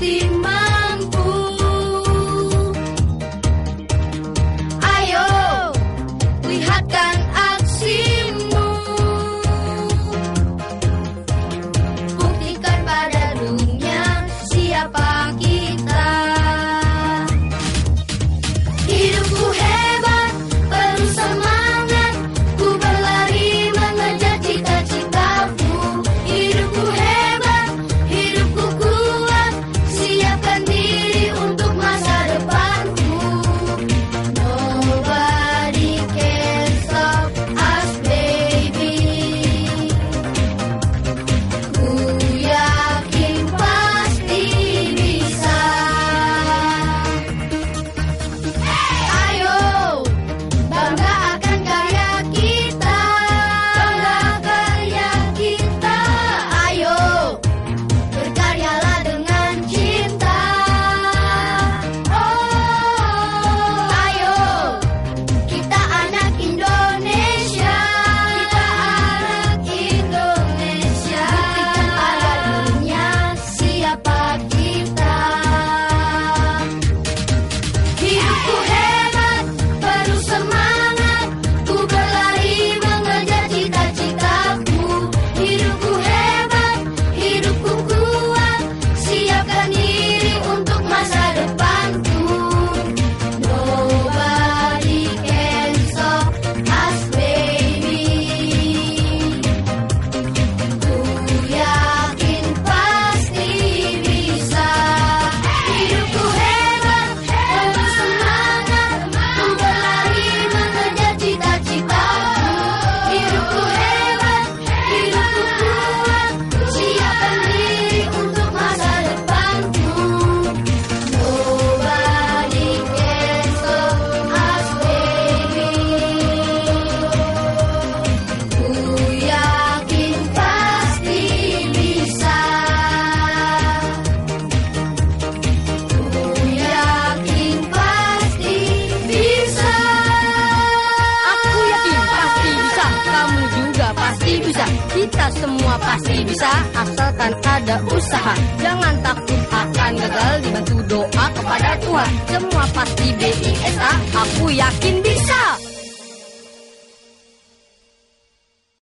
You. bisa. Kita semua pasti bisa Asalkan ada usaha. Jangan takut akan gagal Dibantu doa kepada Tuhan. Semua pasti BISA Aku yakin bisa.